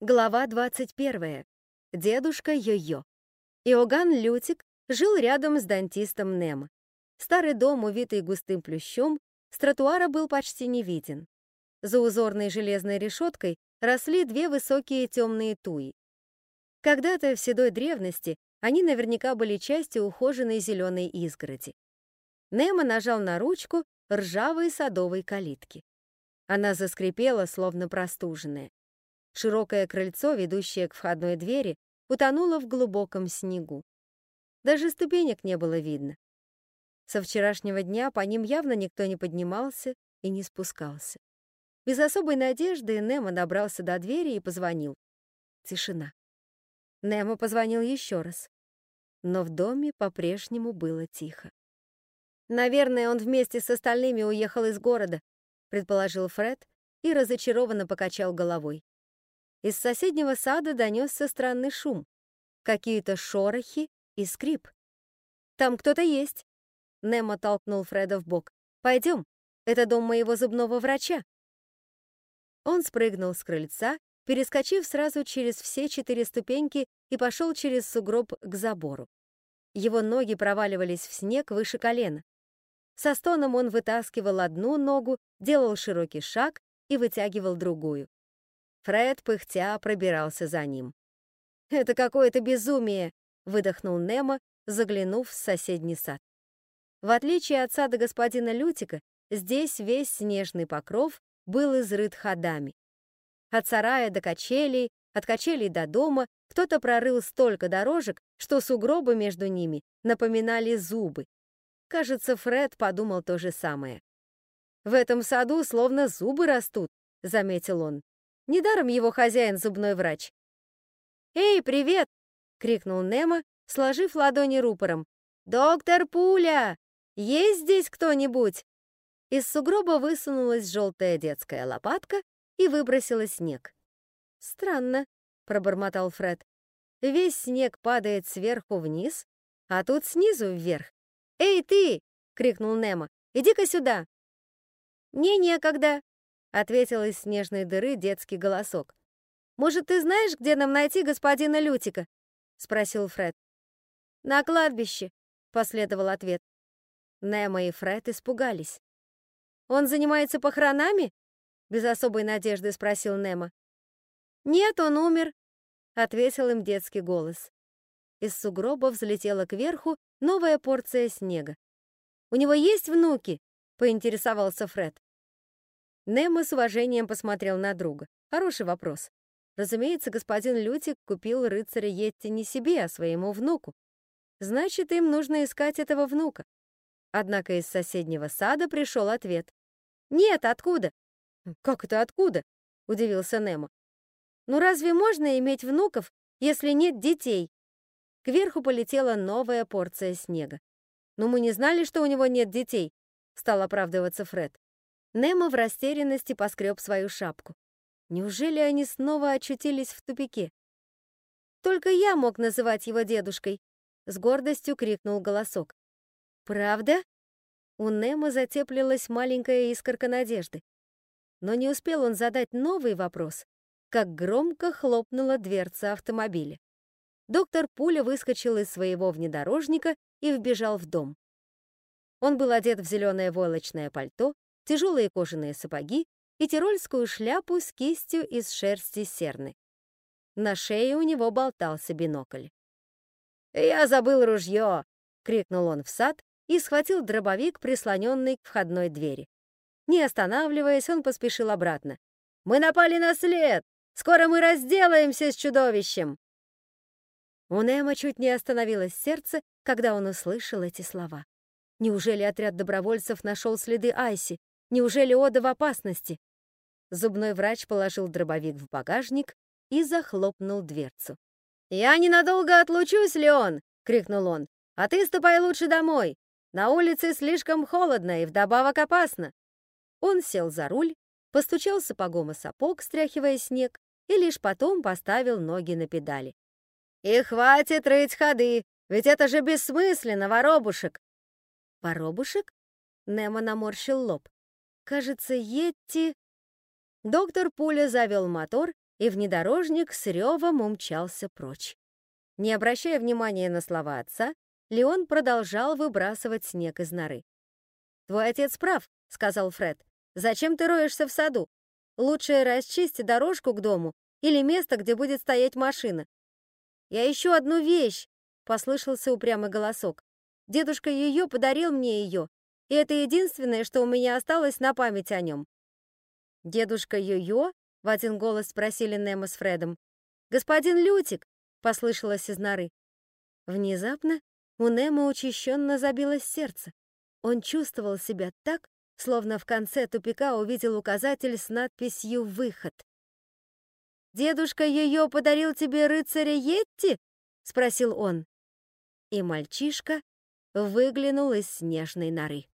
Глава 21. Дедушка Йо-Йо. Иоганн Лютик жил рядом с дантистом Немо. Старый дом, увитый густым плющом, с тротуара был почти не виден. За узорной железной решеткой росли две высокие темные туи. Когда-то в седой древности они наверняка были частью ухоженной зеленой изгороди. Немо нажал на ручку ржавой садовой калитки. Она заскрипела, словно простуженная. Широкое крыльцо, ведущее к входной двери, утонуло в глубоком снегу. Даже ступенек не было видно. Со вчерашнего дня по ним явно никто не поднимался и не спускался. Без особой надежды Немо добрался до двери и позвонил. Тишина. Немо позвонил еще раз. Но в доме по-прежнему было тихо. «Наверное, он вместе с остальными уехал из города», предположил Фред и разочарованно покачал головой. Из соседнего сада донесся странный шум. Какие-то шорохи и скрип. «Там кто-то есть!» Немо толкнул Фреда в бок. «Пойдем, это дом моего зубного врача». Он спрыгнул с крыльца, перескочив сразу через все четыре ступеньки и пошел через сугроб к забору. Его ноги проваливались в снег выше колена. Со стоном он вытаскивал одну ногу, делал широкий шаг и вытягивал другую. Фред, пыхтя, пробирался за ним. «Это какое-то безумие!» — выдохнул Немо, заглянув в соседний сад. В отличие от сада господина Лютика, здесь весь снежный покров был изрыт ходами. От сарая до качелей, от качелей до дома кто-то прорыл столько дорожек, что сугробы между ними напоминали зубы. Кажется, Фред подумал то же самое. «В этом саду словно зубы растут», — заметил он. Недаром его хозяин зубной врач. «Эй, привет!» — крикнул Немо, сложив ладони рупором. «Доктор Пуля! Есть здесь кто-нибудь?» Из сугроба высунулась желтая детская лопатка и выбросила снег. «Странно», — пробормотал Фред. «Весь снег падает сверху вниз, а тут снизу вверх. Эй, ты!» — крикнул Немо. «Иди-ка сюда!» «Мне некогда», — ответил из снежной дыры детский голосок. «Может, ты знаешь, где нам найти господина Лютика?» — спросил Фред. «На кладбище», — последовал ответ. Немо и Фред испугались. «Он занимается похоронами?» — без особой надежды спросил Немо. «Нет, он умер», — ответил им детский голос. Из сугроба взлетела кверху новая порция снега. «У него есть внуки?» — поинтересовался Фред. Немо с уважением посмотрел на друга. Хороший вопрос. Разумеется, господин Лютик купил рыцаря Йетти не себе, а своему внуку. Значит, им нужно искать этого внука. Однако из соседнего сада пришел ответ. «Нет, откуда?» «Как это откуда?» — удивился Немо. «Ну разве можно иметь внуков, если нет детей?» Кверху полетела новая порция снега. «Но мы не знали, что у него нет детей», — стал оправдываться Фред. Немо в растерянности поскреб свою шапку. Неужели они снова очутились в тупике? Только я мог называть его дедушкой, с гордостью крикнул голосок. Правда? У Немо затеплилась маленькая искорка надежды. Но не успел он задать новый вопрос, как громко хлопнула дверца автомобиля. Доктор Пуля выскочил из своего внедорожника и вбежал в дом. Он был одет в зеленое войлочное пальто, тяжелые кожаные сапоги и тирольскую шляпу с кистью из шерсти серны. На шее у него болтался бинокль. «Я забыл ружье!» — крикнул он в сад и схватил дробовик, прислоненный к входной двери. Не останавливаясь, он поспешил обратно. «Мы напали на след! Скоро мы разделаемся с чудовищем!» У Немо чуть не остановилось сердце, когда он услышал эти слова. Неужели отряд добровольцев нашел следы Айси? Неужели Ода в опасности? Зубной врач положил дробовик в багажник и захлопнул дверцу. «Я ненадолго отлучусь, Леон!» — крикнул он. «А ты ступай лучше домой! На улице слишком холодно и вдобавок опасно!» Он сел за руль, постучал сапогом о сапог, стряхивая снег, и лишь потом поставил ноги на педали. «И хватит рыть ходы, ведь это же бессмысленно, воробушек!» «Воробушек?» Немо наморщил лоб. Кажется, Йетти... Доктор Пуля завел мотор и внедорожник с ревом умчался прочь. Не обращая внимания на слова отца, Леон продолжал выбрасывать снег из норы. «Твой отец прав», — сказал Фред. «Зачем ты роешься в саду? Лучше расчисти дорожку к дому или место, где будет стоять машина». «Я ищу одну вещь», — послышался упрямый голосок. «Дедушка ее подарил мне ее, и это единственное, что у меня осталось на память о нем». «Дедушка Йо-Йо?» — в один голос спросили Немо с Фредом. «Господин Лютик!» — послышалось из норы. Внезапно у Немо учащенно забилось сердце. Он чувствовал себя так, словно в конце тупика увидел указатель с надписью «Выход». «Дедушка ее подарил тебе рыцаря Йетти?» — спросил он. И мальчишка выглянул из снежной норы.